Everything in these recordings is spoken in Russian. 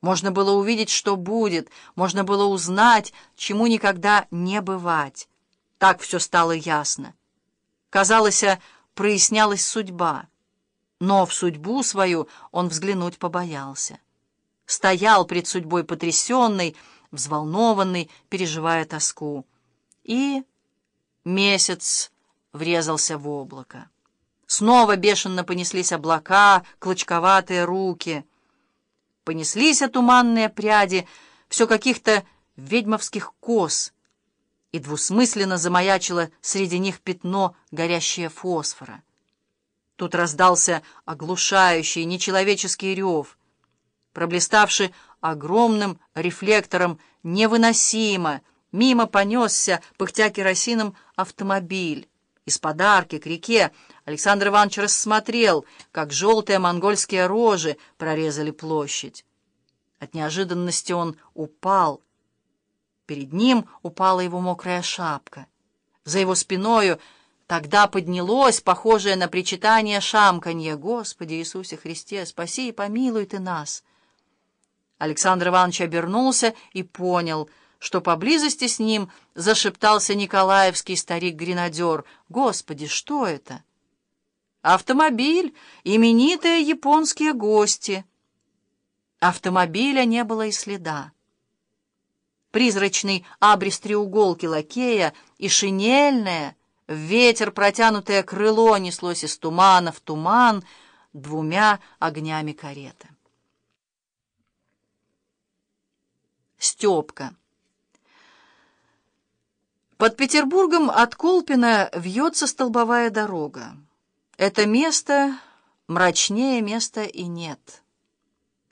Можно было увидеть, что будет, можно было узнать, чему никогда не бывать. Так все стало ясно. Казалось, прояснялась судьба. Но в судьбу свою он взглянуть побоялся. Стоял пред судьбой потрясенный, взволнованный, переживая тоску. И месяц врезался в облако. Снова бешено понеслись облака, клочковатые руки. Понеслись туманные пряди, все каких-то ведьмовских кос, и двусмысленно замаячило среди них пятно горящее фосфора. Тут раздался оглушающий, нечеловеческий рев, проблиставший огромным рефлектором невыносимо, мимо понесся, пыхтя керосином, автомобиль. Из подарки к реке Александр Иванович рассмотрел, как желтые монгольские рожи прорезали площадь. От неожиданности он упал. Перед ним упала его мокрая шапка. За его спиною тогда поднялось, похожее на причитание шамканье. «Господи Иисусе Христе, спаси и помилуй ты нас!» Александр Иванович обернулся и понял — что поблизости с ним зашептался николаевский старик-гренадер. «Господи, что это?» «Автомобиль, именитые японские гости». Автомобиля не было и следа. Призрачный абрис треуголки лакея и шинельное, в ветер протянутое крыло неслось из тумана в туман двумя огнями кареты. Степка. Под Петербургом от Колпина вьется столбовая дорога. Это место мрачнее места и нет.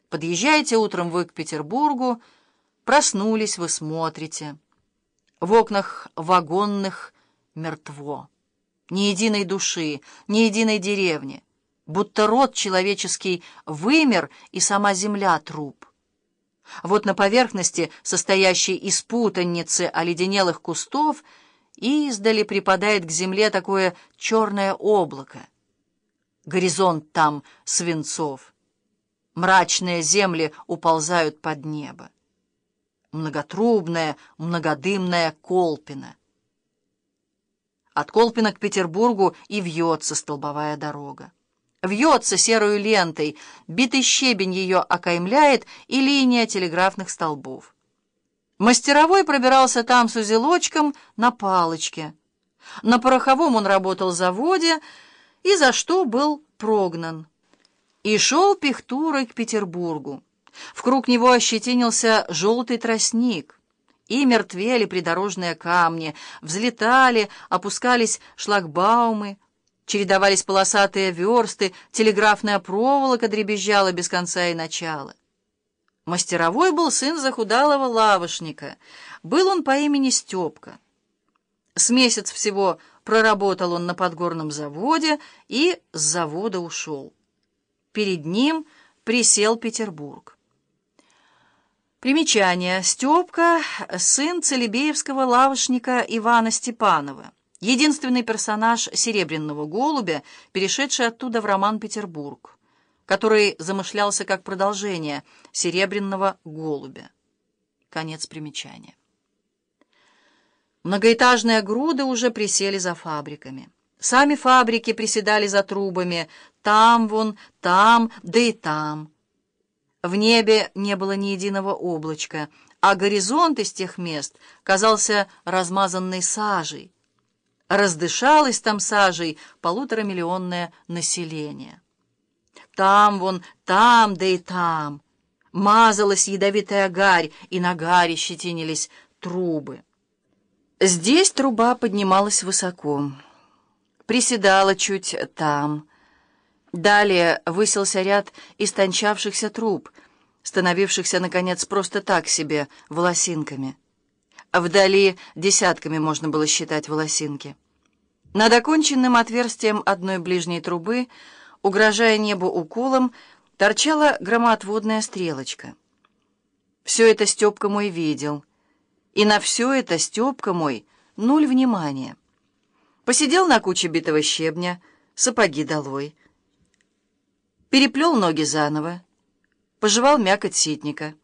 Подъезжаете утром вы к Петербургу, проснулись, вы смотрите. В окнах вагонных мертво. Ни единой души, ни единой деревни. Будто род человеческий вымер, и сама земля труп. Вот на поверхности, состоящей из путаницы оледенелых кустов, издали припадает к земле такое черное облако. Горизонт там свинцов. Мрачные земли уползают под небо. Многотрубная, многодымная Колпина. От Колпина к Петербургу и вьется столбовая дорога вьется серую лентой, битый щебень ее окаймляет и линия телеграфных столбов. Мастеровой пробирался там с узелочком на палочке. На пороховом он работал заводе и за что был прогнан. И шел пихтурой к Петербургу. В круг него ощетинился желтый тростник. И мертвели придорожные камни, взлетали, опускались шлагбаумы, Чередовались полосатые версты, телеграфная проволока дребезжала без конца и начала. Мастеровой был сын захудалого лавошника. Был он по имени Степка. С месяц всего проработал он на подгорном заводе и с завода ушел. Перед ним присел Петербург. Примечание. Степка — сын целебеевского лавошника Ивана Степанова. Единственный персонаж «Серебряного голубя», перешедший оттуда в роман «Петербург», который замышлялся как продолжение «Серебряного голубя». Конец примечания. Многоэтажные груды уже присели за фабриками. Сами фабрики приседали за трубами, там вон, там, да и там. В небе не было ни единого облачка, а горизонт из тех мест казался размазанной сажей, раздышалось там сажей полуторамиллионное население. Там вон, там, да и там мазалась ядовитая гарь, и на гаре щетинились трубы. Здесь труба поднималась высоко, приседала чуть там. Далее высился ряд истончавшихся труб, становившихся, наконец, просто так себе, волосинками. Вдали десятками можно было считать волосинки. Над оконченным отверстием одной ближней трубы, угрожая небу уколом, торчала громоотводная стрелочка. Все это Степка мой видел. И на все это Степка мой нуль внимания. Посидел на куче битого щебня, сапоги долой. Переплел ноги заново, пожевал мякоть ситника.